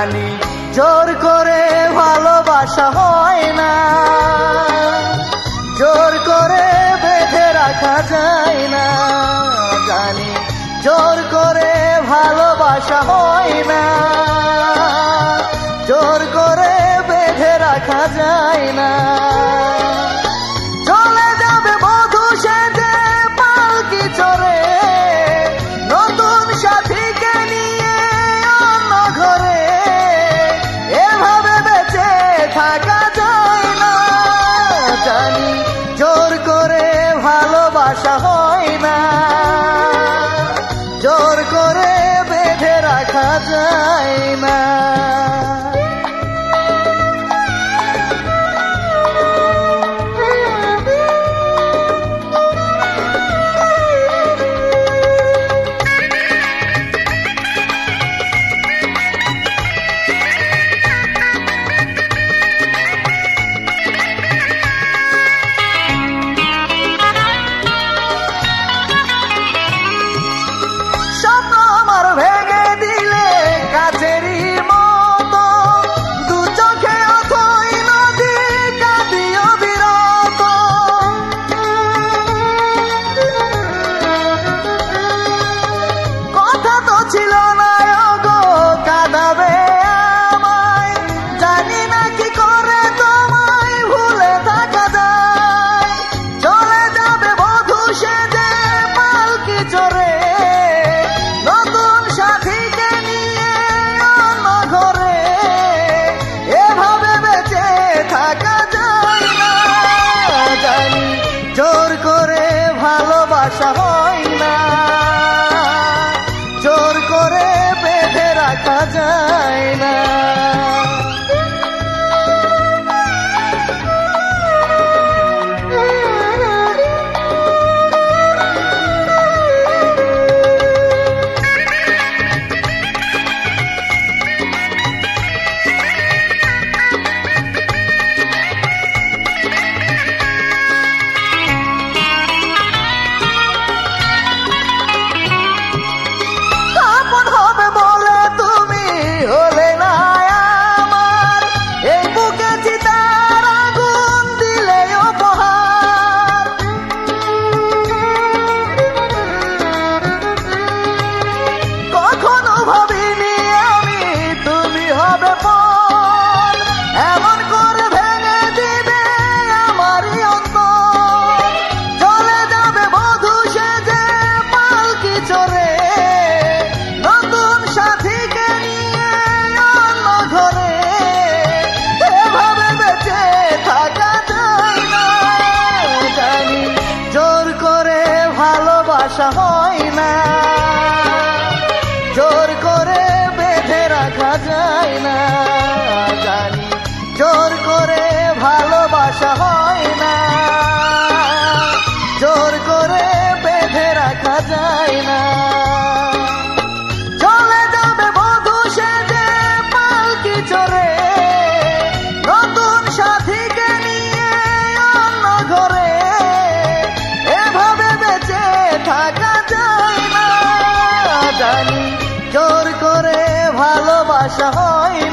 زور بھے رکھا جائے زور کرا چور کوے رکھا جائی میں زور بدھے رکھا جائے زور کرا زور کردے رکھا جائے জানি জোর করে ভালোবাসা হয়